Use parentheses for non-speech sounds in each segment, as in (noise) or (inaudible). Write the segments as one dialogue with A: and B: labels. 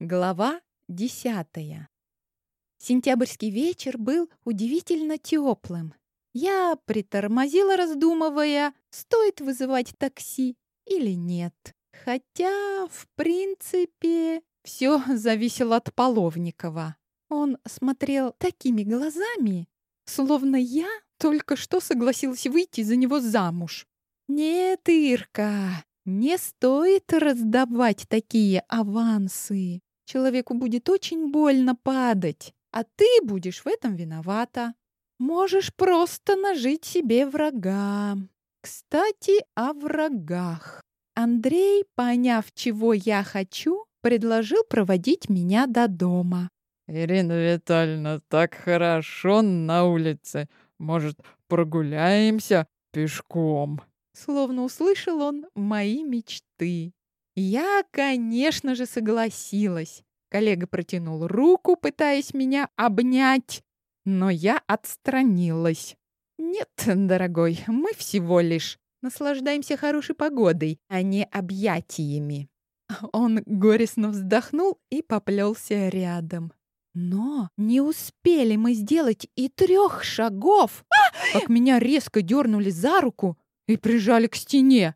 A: Глава десятая. Сентябрьский вечер был удивительно теплым. Я притормозила, раздумывая, стоит вызывать такси или нет. Хотя, в принципе, все зависело от Половникова. Он смотрел такими глазами, словно я только что согласилась выйти за него замуж. «Нет, Ирка, не стоит раздавать такие авансы. Человеку будет очень больно падать, а ты будешь в этом виновата. Можешь просто нажить себе врага. Кстати, о врагах. Андрей, поняв, чего я хочу, предложил проводить меня до дома.
B: «Ирина Витальевна, так хорошо на улице. Может, прогуляемся пешком?»
A: Словно услышал он мои мечты. Я, конечно же, согласилась. Коллега протянул руку, пытаясь меня обнять, но я отстранилась. «Нет, дорогой, мы всего лишь наслаждаемся хорошей погодой, а не объятиями». Он горестно вздохнул и поплелся рядом. Но не успели мы сделать и трех шагов, как меня резко дернули за руку и прижали к стене.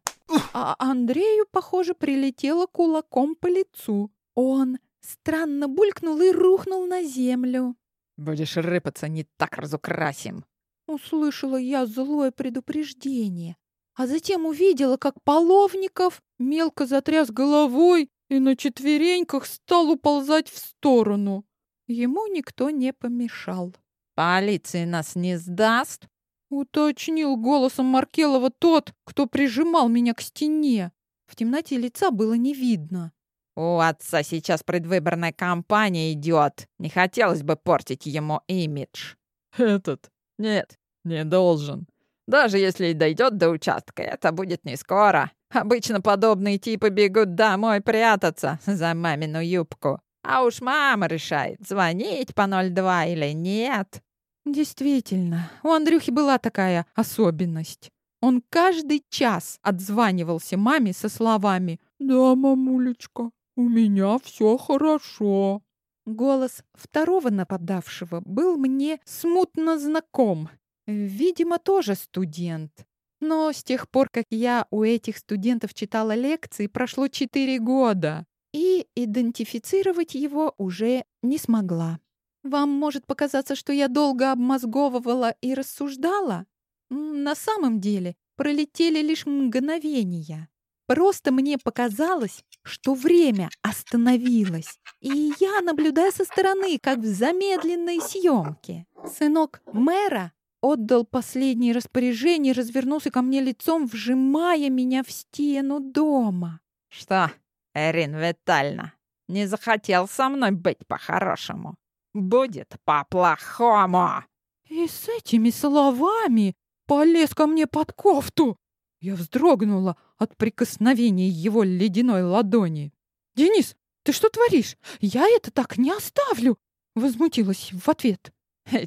A: А Андрею, похоже, прилетело кулаком по лицу. Он странно булькнул и рухнул на землю.
B: «Будешь рыпаться, не так разукрасим!»
A: Услышала я злое предупреждение, а затем увидела, как Половников мелко затряс головой и на четвереньках стал уползать в сторону. Ему никто не помешал.
B: «Полиция нас не сдаст?»
A: Уточнил голосом Маркелова тот, кто прижимал меня к стене. В темноте лица было не видно.
B: «У отца сейчас предвыборная кампания идет. Не хотелось бы портить ему имидж». «Этот? Нет, не должен. Даже если и дойдет до участка, это будет не скоро. Обычно подобные типы бегут домой прятаться за мамину юбку. А уж мама решает, звонить по 02 или нет.
A: Действительно, у Андрюхи была такая особенность. Он каждый час отзванивался маме со словами «Да, мамулечка, у меня все хорошо». Голос второго нападавшего был мне смутно знаком. Видимо, тоже студент. Но с тех пор, как я у этих студентов читала лекции, прошло четыре года, и идентифицировать его уже не смогла. Вам может показаться, что я долго обмозговывала и рассуждала? На самом деле пролетели лишь мгновения. Просто мне показалось, что время остановилось, и я наблюдаю со стороны, как в замедленной съемке. Сынок мэра отдал последнее распоряжение, развернулся ко мне лицом, вжимая меня в стену дома.
B: «Что, Эрин Витальевна, не захотел со мной быть по-хорошему?» Будет по-плохому!»
A: И с этими словами полез ко мне под кофту. Я вздрогнула от прикосновения его ледяной ладони. «Денис, ты что творишь? Я это так не оставлю!» Возмутилась в ответ.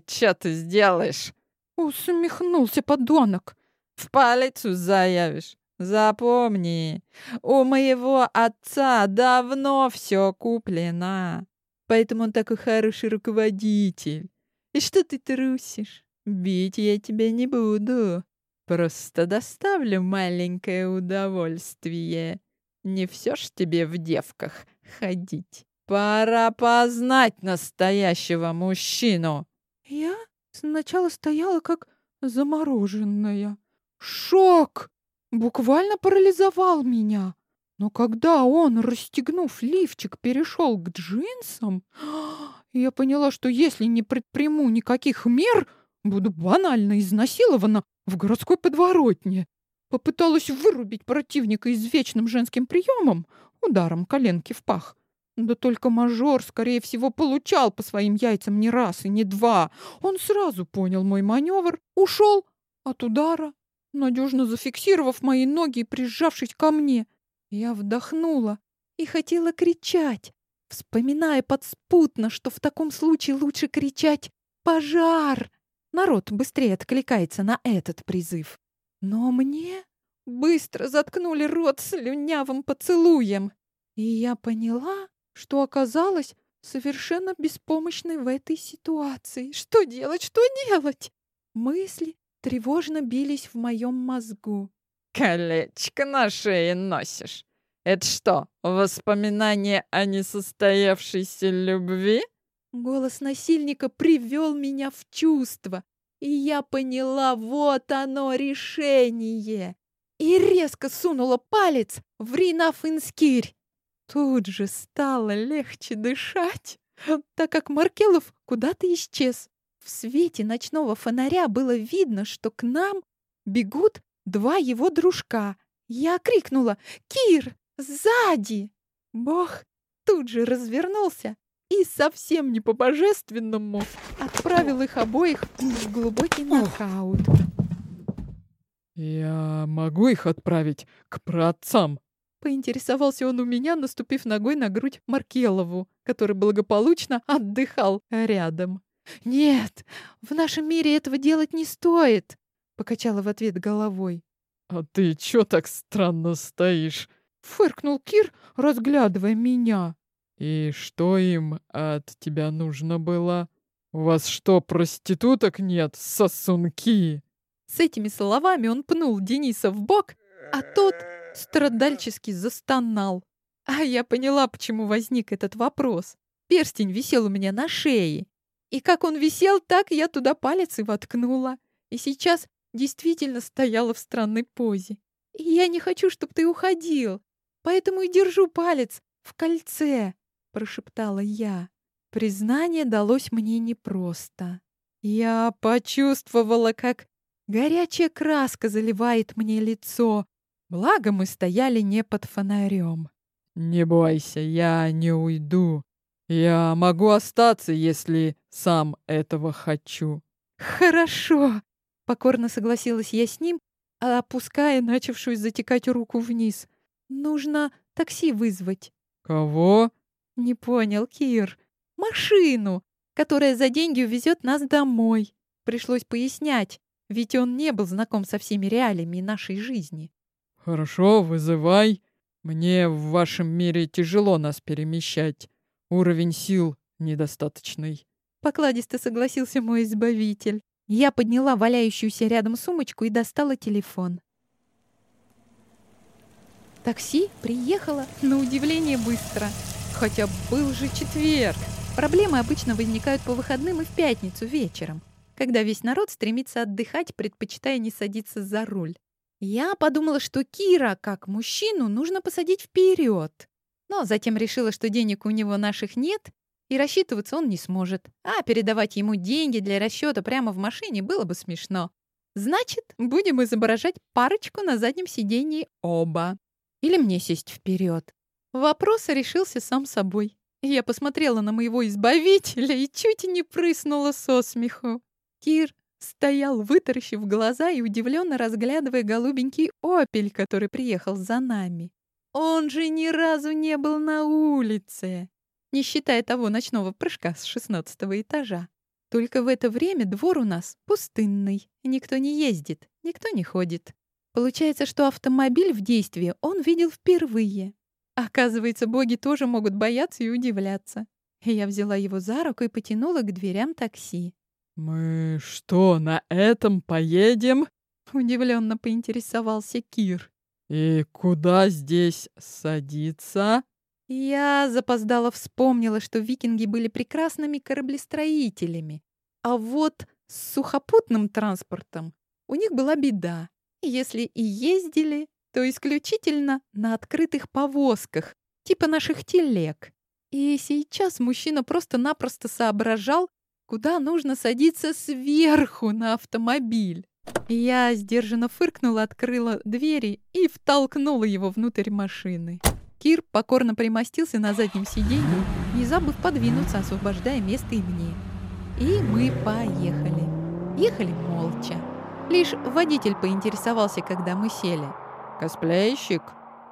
B: «Чё ты сделаешь?»
A: Усмехнулся подонок.
B: «В полицию заявишь. Запомни, у моего отца давно все куплено. Поэтому он такой хороший руководитель. И что ты трусишь? Бить я тебя не буду. Просто доставлю маленькое удовольствие. Не все ж тебе в девках ходить. Пора познать настоящего мужчину.
A: Я сначала стояла как замороженная. Шок! Буквально парализовал меня. Но когда он, расстегнув лифчик, перешел к джинсам, (gasps) я поняла, что если не предприму никаких мер, буду банально изнасилована в городской подворотне. Попыталась вырубить противника извечным женским приемом, ударом коленки в пах. Да только мажор, скорее всего, получал по своим яйцам не раз и не два. Он сразу понял мой маневр, ушел от удара, надежно зафиксировав мои ноги и прижавшись ко мне. Я вдохнула и хотела кричать, вспоминая подспутно, что в таком случае лучше кричать «Пожар!». Народ быстрее откликается на этот призыв. Но мне быстро заткнули рот слюнявым поцелуем. И я поняла, что оказалась совершенно беспомощной в этой ситуации. Что делать, что делать? Мысли тревожно бились в моем мозгу.
B: «Колечко на шее носишь. Это что, воспоминание о несостоявшейся любви?»
A: Голос насильника привел меня в чувство, и я поняла, вот оно решение. И резко сунула палец в Ринафинскирь. Тут же стало легче дышать, так как Маркелов куда-то исчез. В свете ночного фонаря было видно, что к нам бегут два его дружка. Я крикнула «Кир, сзади!» Бог тут же развернулся и совсем не по-божественному отправил их обоих в глубокий нокаут.
C: «Я могу их отправить к праотцам?»
A: Поинтересовался он у меня, наступив ногой на грудь Маркелову, который благополучно отдыхал рядом. «Нет, в нашем мире этого делать не стоит», — покачала в ответ головой.
C: «А ты чё так странно стоишь?»
A: — фыркнул Кир, разглядывая меня.
C: «И что им от тебя нужно было? У вас что, проституток нет, сосунки?»
A: С этими словами он пнул Дениса в бок, а тот страдальчески застонал. А я поняла, почему возник этот вопрос. Перстень висел у меня на шее. И как он висел, так я туда палец и воткнула. И сейчас действительно стояла в странной позе. И я не хочу, чтобы ты уходил. Поэтому и держу палец в кольце, прошептала я. Признание далось мне непросто. Я почувствовала, как горячая краска заливает мне лицо, Благо мы стояли не под фонарем.
C: «Не бойся, я не уйду. Я могу остаться, если сам этого хочу».
A: «Хорошо!» — покорно согласилась я с ним, опуская начавшую затекать руку вниз. «Нужно такси вызвать».
C: «Кого?»
A: «Не понял, Кир. Машину, которая за деньги увезет нас домой». Пришлось пояснять, ведь он не был знаком со всеми реалиями нашей жизни.
C: «Хорошо, вызывай. Мне в вашем мире тяжело нас перемещать. Уровень сил недостаточный».
A: Покладисто согласился мой избавитель. Я подняла валяющуюся рядом сумочку и достала телефон. Такси приехало на удивление быстро. Хотя был же четверг. Проблемы обычно возникают по выходным и в пятницу вечером, когда весь народ стремится отдыхать, предпочитая не садиться за руль. Я подумала, что Кира, как мужчину, нужно посадить вперед. Но затем решила, что денег у него наших нет, и рассчитываться он не сможет. А передавать ему деньги для расчета прямо в машине было бы смешно. Значит, будем изображать парочку на заднем сидении оба. Или мне сесть вперед. Вопрос решился сам собой. Я посмотрела на моего избавителя и чуть не прыснула со смеху. Кир стоял, вытаращив глаза и удивленно разглядывая голубенький опель, который приехал за нами. Он же ни разу не был на улице, не считая того ночного прыжка с шестнадцатого этажа. Только в это время двор у нас пустынный, никто не ездит, никто не ходит. Получается, что автомобиль в действии он видел впервые. Оказывается, боги тоже могут бояться и удивляться. Я взяла его за руку и потянула к дверям такси.
C: «Мы что, на этом поедем?» (laughs)
A: — удивленно поинтересовался Кир.
C: «И куда здесь садиться?»
A: Я запоздала вспомнила, что викинги были прекрасными кораблестроителями. А вот с сухопутным транспортом у них была беда. Если и ездили, то исключительно на открытых повозках, типа наших телег. И сейчас мужчина просто-напросто соображал, куда нужно садиться сверху на автомобиль. Я сдержанно фыркнула, открыла двери и втолкнула его внутрь машины. Кир покорно примостился на заднем сиденье, не забыв подвинуться, освобождая место и мне. И мы поехали. Ехали молча. Лишь водитель поинтересовался, когда мы сели. «Косплейщик?»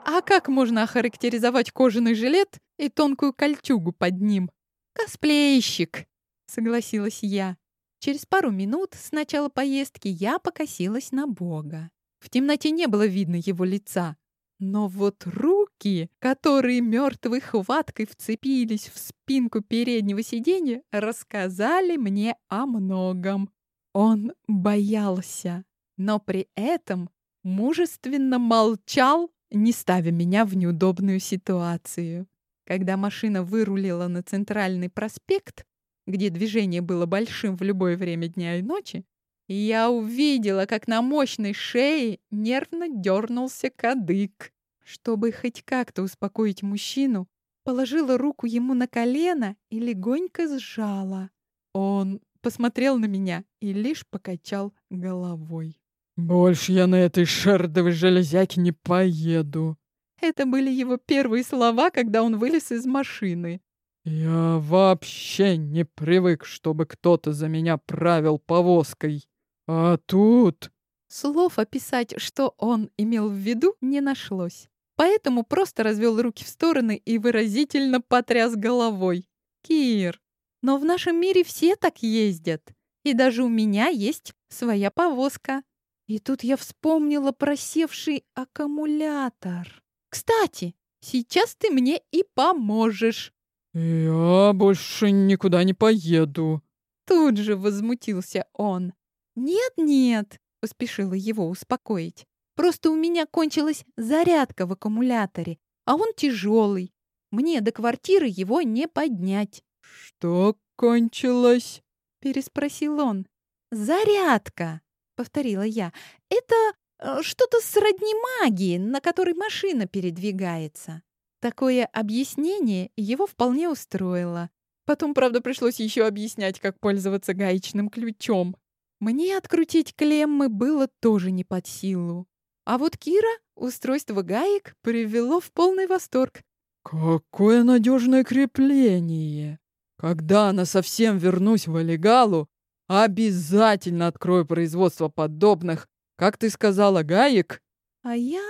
A: А как можно охарактеризовать кожаный жилет и тонкую кольчугу под ним? «Косплейщик!» согласилась я. Через пару минут с начала поездки я покосилась на Бога. В темноте не было видно его лица. Но вот руки руки, которые мертвой хваткой вцепились в спинку переднего сиденья, рассказали мне о многом. Он боялся, но при этом мужественно молчал, не ставя меня в неудобную ситуацию. Когда машина вырулила на центральный проспект, где движение было большим в любое время дня и ночи, я увидела, как на мощной шее нервно дернулся кадык. Чтобы хоть как-то успокоить мужчину, положила руку ему на колено и легонько сжала. Он посмотрел на меня и лишь покачал головой.
C: «Больше я на этой шердовой железяке не поеду».
A: Это были его первые слова, когда он вылез из машины.
C: «Я вообще не привык, чтобы кто-то за меня правил повозкой. А тут...»
A: Слов описать, что он имел в виду, не нашлось. Поэтому просто развел руки в стороны и выразительно потряс головой. «Кир, но в нашем мире все так ездят. И даже у меня есть своя повозка. И тут я вспомнила просевший аккумулятор. Кстати, сейчас ты мне и поможешь.
C: Я больше никуда не поеду.
A: Тут же возмутился он. Нет-нет, поспешила его успокоить. Просто у меня кончилась зарядка в аккумуляторе, а он тяжелый. Мне до квартиры его не поднять.
C: Что кончилось?
A: переспросил он. Зарядка повторила я. «Это э, что-то сродни магии, на которой машина передвигается». Такое объяснение его вполне устроило. Потом, правда, пришлось еще объяснять, как пользоваться гаечным ключом. Мне открутить клеммы было тоже не под силу. А вот Кира устройство гаек привело в полный восторг.
C: «Какое надежное крепление! Когда она совсем вернусь в Олегалу, Обязательно открою производство подобных, как ты сказала, гаек.
A: А я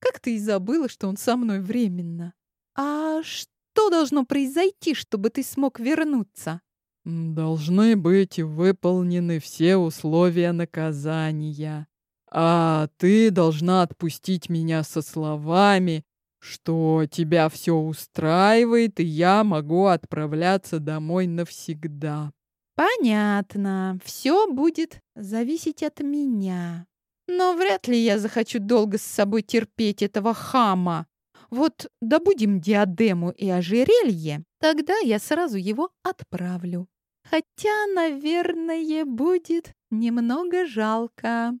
A: как-то и забыла, что он со мной временно. А что должно произойти, чтобы ты смог вернуться?
C: Должны быть выполнены все условия наказания. А ты должна отпустить меня со словами, что тебя все устраивает, и я могу отправляться домой навсегда.
A: Понятно. Все будет зависеть от меня. Но вряд ли я захочу долго с собой терпеть этого хама. Вот добудем диадему и ожерелье, тогда я сразу его отправлю. Хотя, наверное, будет немного жалко.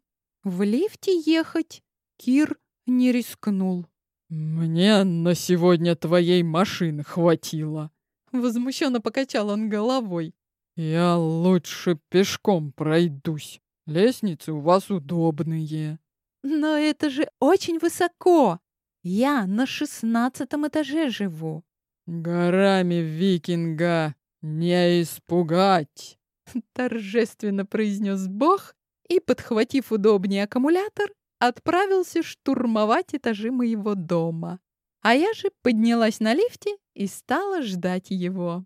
A: В лифте ехать Кир не рискнул.
C: «Мне на сегодня твоей машины хватило», —
A: возмущенно покачал он головой.
C: «Я лучше пешком пройдусь. Лестницы у вас удобные».
A: «Но это же очень высоко. Я на шестнадцатом этаже живу».
C: «Горами викинга не испугать!» (laughs)
A: Торжественно произнес Бог и, подхватив удобнее аккумулятор, отправился штурмовать этажи моего дома. А я же поднялась на лифте и стала ждать его.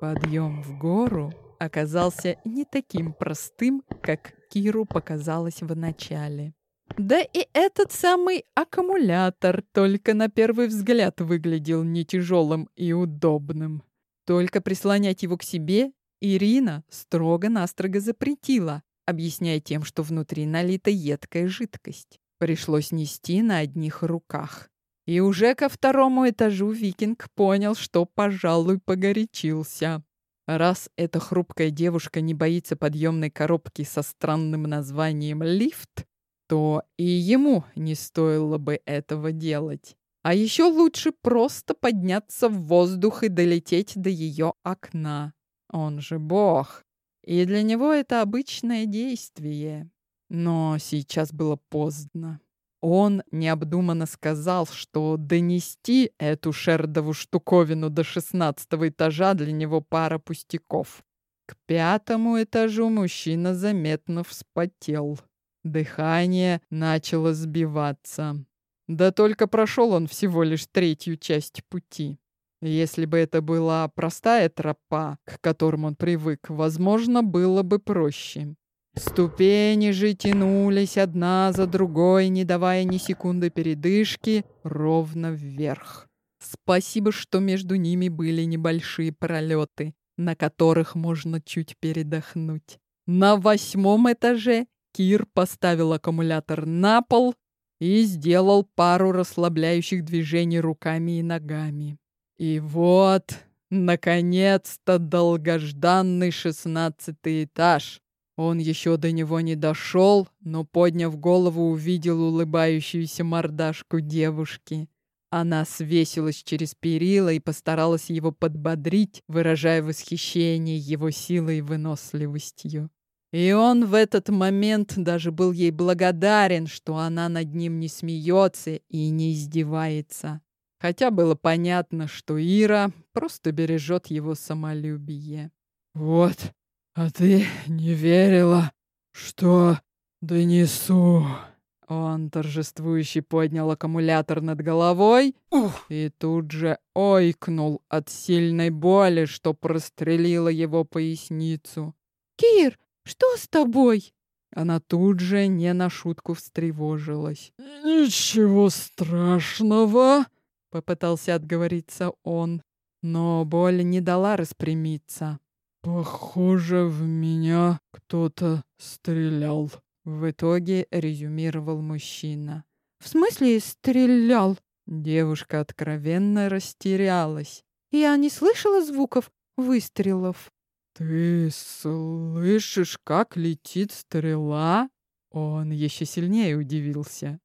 A: Подъем в гору оказался не таким простым, как Киру показалось в начале. Да и этот самый аккумулятор только на первый взгляд выглядел не тяжелым и удобным. Только прислонять его к себе Ирина строго-настрого запретила, объясняя тем, что внутри налита едкая жидкость. Пришлось нести на одних руках. И уже ко второму этажу викинг понял, что, пожалуй, погорячился. Раз эта хрупкая девушка не боится подъемной коробки со странным названием «лифт», то и ему не стоило бы этого делать. А еще лучше просто подняться в воздух и долететь до ее окна. Он же бог. И для него это обычное действие. Но сейчас было поздно. Он необдуманно сказал, что донести эту шердову штуковину до шестнадцатого этажа для него пара пустяков. К пятому этажу мужчина заметно вспотел. Дыхание начало сбиваться. Да только прошел он всего лишь третью часть пути. Если бы это была простая тропа, к которым он привык, возможно, было бы проще.
C: Ступени же тянулись одна за другой, не давая ни секунды передышки, ровно вверх. Спасибо, что между ними были небольшие пролеты, на которых можно чуть передохнуть. На восьмом этаже Кир поставил аккумулятор на пол и сделал пару расслабляющих движений руками и ногами. И вот, наконец-то, долгожданный шестнадцатый этаж. Он еще до него не дошел, но, подняв голову, увидел улыбающуюся мордашку девушки. Она свесилась через перила и постаралась его подбодрить, выражая восхищение его силой и выносливостью. И он в этот момент даже был ей благодарен, что она над ним не смеется и не издевается. Хотя было понятно, что Ира просто бережет его самолюбие. «Вот, а ты не верила, что донесу?» Он торжествующе поднял аккумулятор над головой Ух. и тут же ойкнул от сильной боли, что прострелило его поясницу.
A: «Кир, что с тобой?»
C: Она тут же не на шутку встревожилась. «Ничего страшного», — попытался отговориться он, но боль не дала распрямиться. «Похоже, в меня кто-то стрелял». В итоге резюмировал мужчина.
A: «В смысле стрелял?»
C: Девушка откровенно растерялась.
A: «Я не слышала звуков выстрелов».
C: «Ты слышишь, как летит стрела?» Он еще сильнее удивился.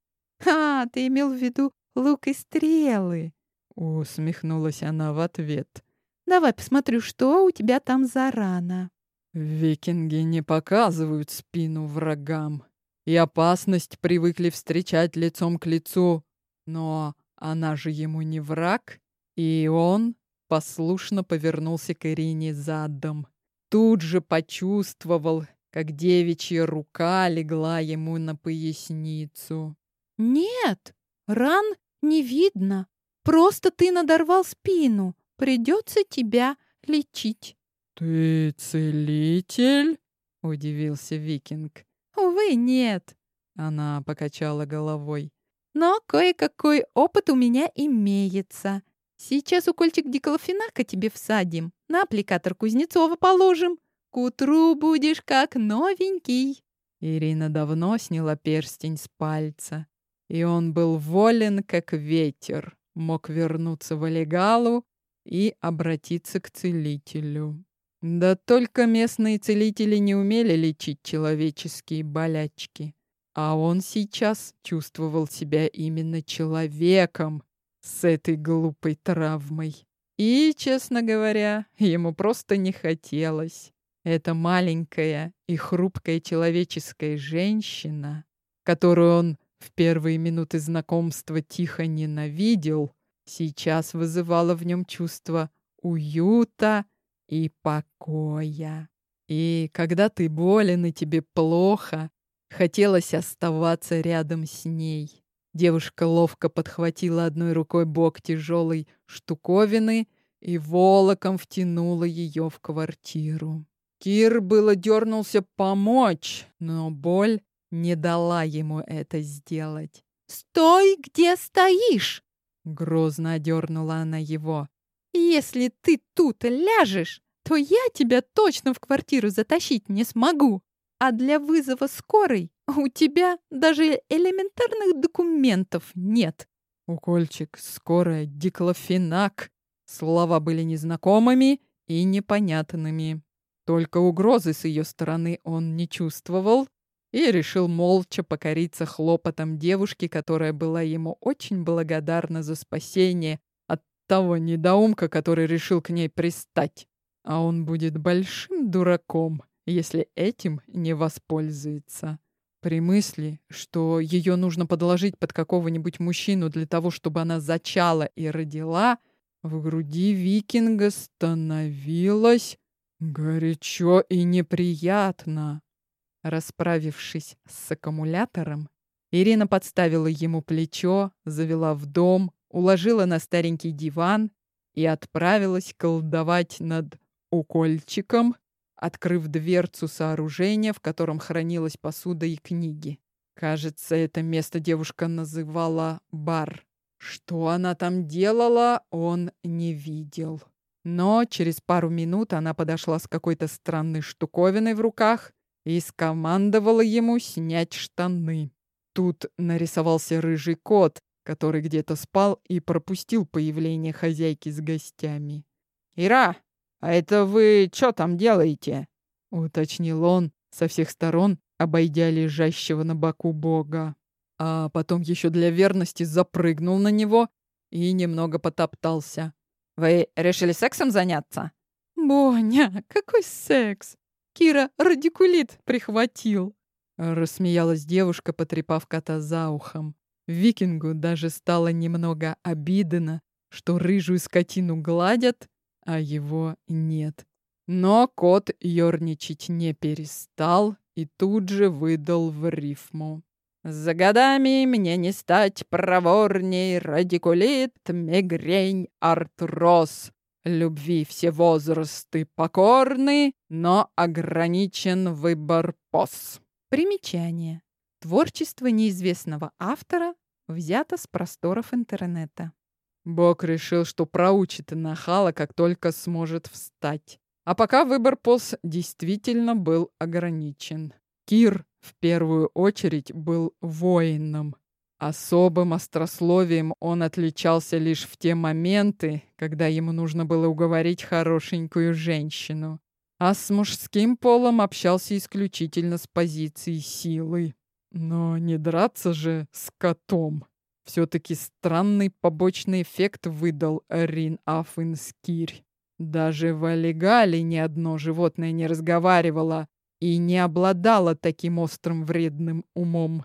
A: «А, ты имел в виду лук и стрелы?»
C: Усмехнулась она в ответ.
A: «Давай посмотрю, что у тебя там за рана».
C: Викинги не показывают спину врагам, и опасность привыкли встречать лицом к лицу. Но она же ему не враг, и он послушно повернулся к Ирине задом тут же почувствовал, как девичья рука легла ему на поясницу.
A: «Нет, ран не видно. Просто ты надорвал спину. Придется тебя лечить».
C: «Ты целитель?» — удивился викинг.
A: «Увы, нет».
C: Она покачала головой.
A: «Но кое-какой опыт у меня имеется. Сейчас укольчик диклофенака тебе всадим, на аппликатор Кузнецова положим. К утру будешь как новенький».
C: Ирина давно сняла перстень с пальца, и он был волен, как ветер, мог вернуться в Олегалу и обратиться к целителю. Да только местные целители не умели лечить человеческие болячки, а он сейчас чувствовал себя именно человеком, с этой глупой травмой. И, честно говоря, ему просто не хотелось. Эта маленькая и хрупкая человеческая женщина, которую он в первые минуты знакомства тихо ненавидел, сейчас вызывала в нем чувство уюта и покоя. И когда ты болен и тебе плохо, хотелось оставаться рядом с ней. Девушка ловко подхватила одной рукой бок тяжелой штуковины и волоком втянула ее в квартиру. Кир было дернулся помочь, но боль не дала ему это сделать.
A: «Стой, где стоишь!»
C: Грозно одернула она его.
A: «Если ты тут ляжешь, то я тебя точно в квартиру затащить не смогу. А для вызова скорой у тебя даже элементарных документов нет.
C: Укольчик, скорая, диклофенак. Слова были незнакомыми и непонятными. Только угрозы с ее стороны он не чувствовал и решил молча покориться хлопотом девушки, которая была ему очень благодарна за спасение от того недоумка, который решил к ней пристать. А он будет большим дураком, если этим не воспользуется. При мысли, что ее нужно подложить под какого-нибудь мужчину для того, чтобы она зачала и родила, в груди викинга становилось горячо и неприятно. Расправившись с аккумулятором, Ирина подставила ему плечо, завела в дом, уложила на старенький диван и отправилась колдовать над укольчиком, открыв дверцу сооружения, в котором хранилась посуда и книги. Кажется, это место девушка называла бар. Что она там делала, он не видел. Но через пару минут она подошла с какой-то странной штуковиной в руках и скомандовала ему снять штаны. Тут нарисовался рыжий кот, который где-то спал и пропустил появление хозяйки с гостями.
B: «Ира, а это вы что там делаете?»
C: — уточнил он со всех сторон, обойдя лежащего на боку бога. А потом еще для верности запрыгнул на него и немного потоптался.
B: «Вы решили сексом заняться?»
A: «Боня, какой секс? Кира радикулит прихватил!»
C: Рассмеялась девушка, потрепав кота за ухом. Викингу даже стало немного обидно, что рыжую скотину гладят, а его нет. Но кот ерничать не перестал и тут же выдал в рифму.
B: «За годами мне не стать проворней, радикулит, мигрень, артроз. Любви все возрасты покорны, но ограничен выбор поз».
A: Примечание. Творчество неизвестного автора взято с просторов интернета.
C: Бог решил, что проучит нахала, как только сможет встать. А пока выбор поз действительно был ограничен. Кир в первую очередь был воином. Особым острословием он отличался лишь в те моменты, когда ему нужно было уговорить хорошенькую женщину. А с мужским полом общался исключительно с позиции силы. Но не драться же с котом. Все-таки странный побочный эффект выдал Рин Афинскирь. Даже в Олегале ни одно животное не разговаривало, и не обладала таким острым вредным умом.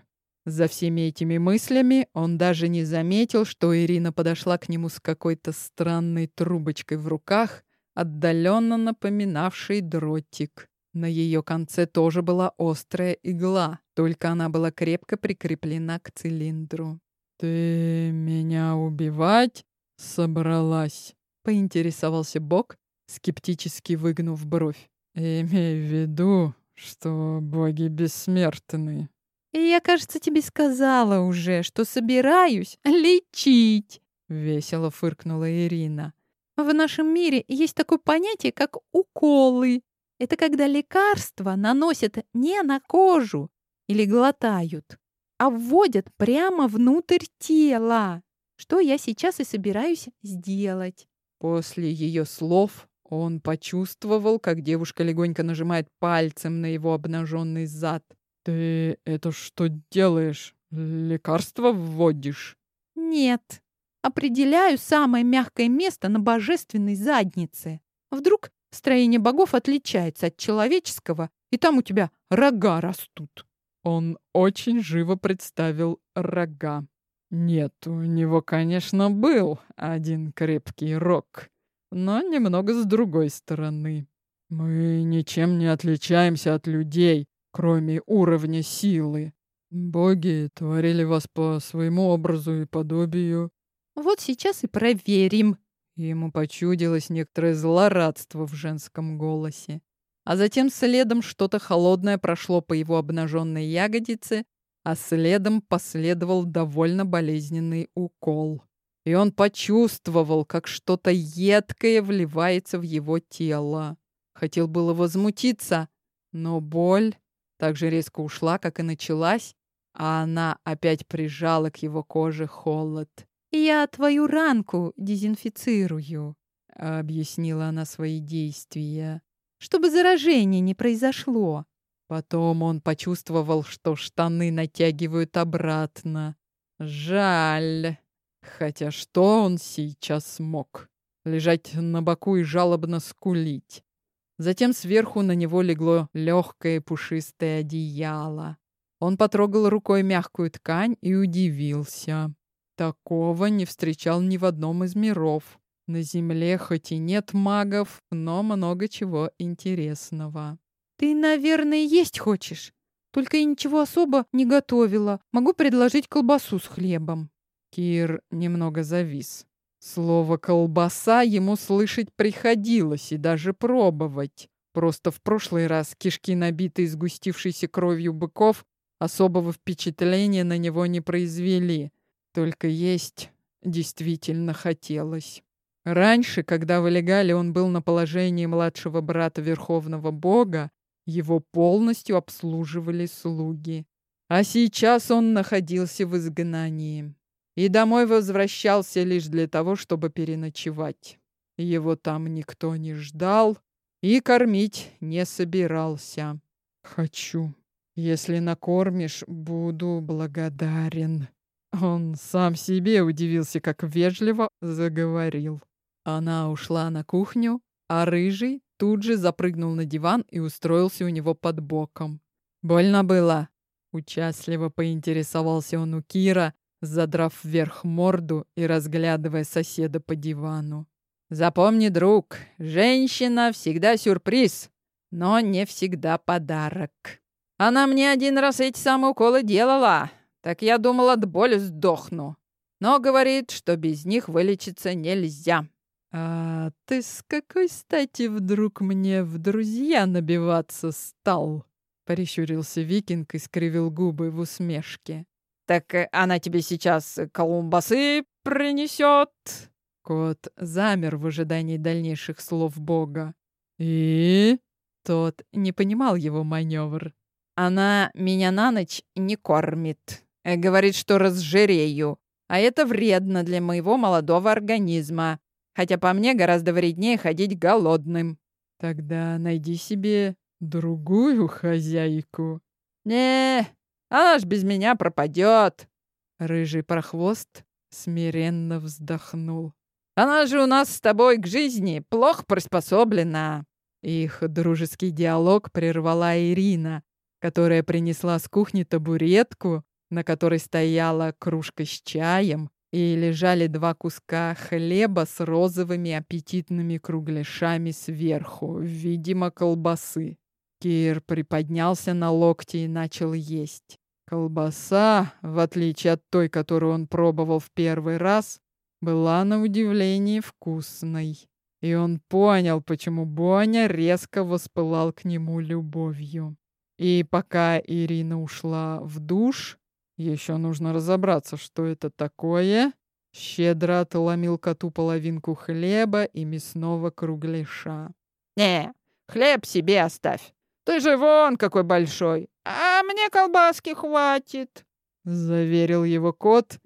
C: За всеми этими мыслями он даже не заметил, что Ирина подошла к нему с какой-то странной трубочкой в руках, отдаленно напоминавшей дротик. На ее конце тоже была острая игла, только она была крепко прикреплена к цилиндру. «Ты меня убивать собралась?» — поинтересовался Бог, скептически выгнув бровь. «Имей в виду, что боги бессмертны.
A: Я, кажется, тебе сказала уже, что собираюсь лечить.
C: Весело фыркнула Ирина.
A: В нашем мире есть такое понятие, как уколы. Это когда лекарства наносят не на кожу или глотают, а вводят прямо внутрь тела, что я сейчас и собираюсь сделать.
C: После ее слов он почувствовал, как девушка легонько нажимает пальцем на его обнаженный зад. «Ты это что делаешь? Лекарство вводишь?»
A: «Нет. Определяю самое мягкое место на божественной заднице. Вдруг строение богов отличается от человеческого, и там у тебя рога растут».
C: Он очень живо представил рога. Нет, у него, конечно, был один крепкий рог но немного с другой стороны. Мы ничем не отличаемся от людей, кроме уровня силы. Боги творили вас по своему образу и подобию.
A: Вот сейчас и проверим.
C: Ему почудилось некоторое злорадство в женском голосе. А затем следом что-то холодное прошло по его обнаженной ягодице, а следом последовал довольно болезненный укол и он почувствовал, как что-то едкое вливается в его тело. Хотел было возмутиться, но боль так же резко ушла, как и началась, а она опять прижала к его коже холод.
A: «Я твою ранку дезинфицирую», —
C: объяснила она свои действия.
A: «Чтобы заражение не произошло».
C: Потом он почувствовал, что штаны натягивают обратно. Жаль. Хотя что он сейчас мог? Лежать на боку и жалобно скулить. Затем сверху на него легло легкое пушистое одеяло. Он потрогал рукой мягкую ткань и удивился. Такого не встречал ни в одном из миров. На Земле хоть и нет магов, но много чего интересного.
A: «Ты, наверное, есть хочешь? Только я ничего особо не готовила. Могу предложить колбасу с хлебом».
C: Кир немного завис. Слово «колбаса» ему слышать приходилось и даже пробовать. Просто в прошлый раз кишки, набитые сгустившейся кровью быков, особого впечатления на него не произвели. Только есть действительно хотелось. Раньше, когда в Элегале он был на положении младшего брата Верховного Бога, его полностью обслуживали слуги. А сейчас он находился в изгнании и домой возвращался лишь для того, чтобы переночевать. Его там никто не ждал и кормить не собирался. «Хочу. Если накормишь, буду благодарен». Он сам себе удивился, как вежливо заговорил. Она ушла на кухню, а рыжий тут же запрыгнул на диван и устроился у него под боком. «Больно было?» Участливо поинтересовался он у Кира, задрав вверх морду и разглядывая соседа по дивану. «Запомни, друг, женщина всегда сюрприз, но не всегда подарок. Она мне один раз эти самые уколы делала, так я думал, от боли сдохну. Но говорит, что без них вылечиться нельзя. «А ты с какой стати вдруг мне в друзья набиваться стал?» Прищурился викинг и скривил губы в усмешке. «Так э, она тебе сейчас колумбасы принесет?» Кот замер в ожидании дальнейших слов Бога. «И?» Тот не понимал его маневр. «Она меня на ночь не кормит. Э, говорит, что разжирею. А это вредно для моего молодого организма. Хотя по мне гораздо вреднее ходить голодным. Тогда найди себе другую хозяйку. Не, она ж без меня пропадет. Рыжий прохвост смиренно вздохнул. Она же у нас с тобой к жизни плохо приспособлена. Их дружеский диалог прервала Ирина, которая принесла с кухни табуретку, на которой стояла кружка с чаем, и лежали два куска хлеба с розовыми аппетитными кругляшами сверху, видимо, колбасы. Кир приподнялся на локти и начал есть. Колбаса, в отличие от той, которую он пробовал в первый раз, была на удивление вкусной. И он понял, почему Боня резко воспылал к нему любовью. И пока Ирина ушла в душ, еще нужно разобраться, что это такое. Щедро отломил коту половинку хлеба и мясного кругляша. «Не, хлеб себе оставь. Ты же вон какой большой. А мне колбаски хватит», — заверил его кот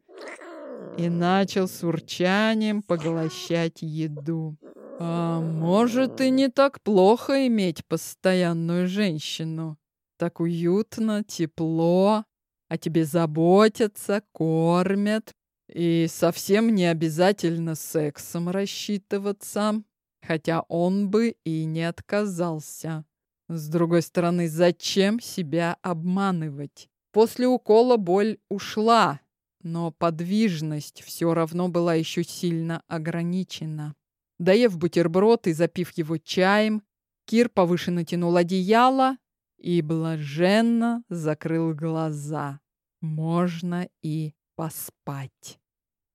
C: и начал с урчанием поглощать еду. «А может, и не так плохо иметь постоянную женщину. Так уютно, тепло, о тебе заботятся, кормят, и совсем не обязательно сексом рассчитываться, хотя он бы и не отказался. С другой стороны, зачем себя обманывать? После укола боль ушла, но подвижность все равно была еще сильно ограничена. Доев бутерброд и запив его чаем, Кир повыше натянул одеяло и блаженно закрыл глаза можно и поспать.